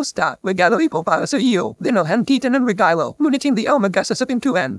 musta, regalo ipo para sa iyo, dinohan titan and regalo, muniting the Omegasus up in 2N.